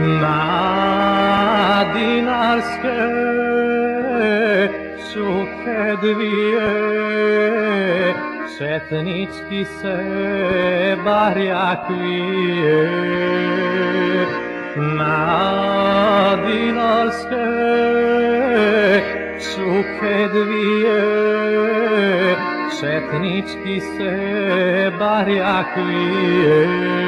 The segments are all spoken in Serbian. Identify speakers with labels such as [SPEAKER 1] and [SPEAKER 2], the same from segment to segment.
[SPEAKER 1] Na dinarske suhe dvije Četnički se barjak vije Na dinarske suhe dvije Četnički se barjak vije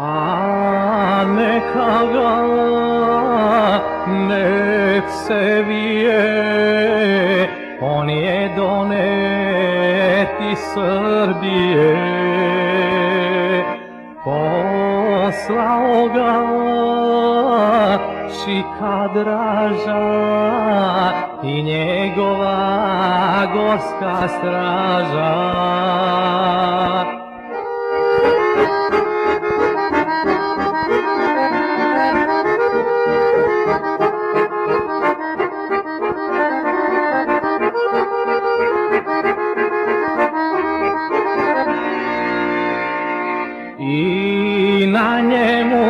[SPEAKER 1] A neka ga ne vije, on je doneti Srbije. Poslao ga šika draža i njegova gorska straža. I na njemu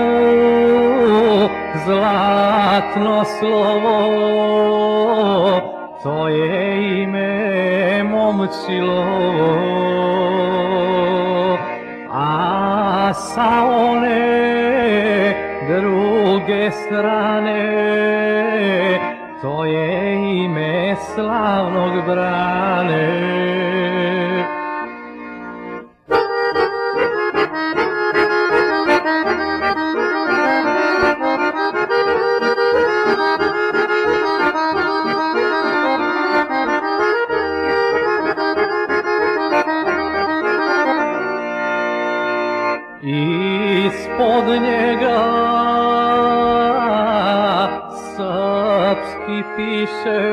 [SPEAKER 1] zlatno slovo, to je ime momčilo. A sa one druge strane, to je ime slavnog brane. Ispod njega srpski piše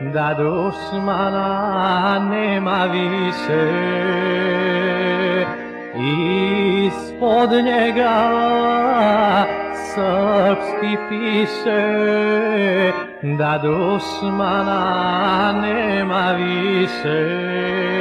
[SPEAKER 1] da dušmana nema više. Ispod njega srpski piše da dušmana nema više.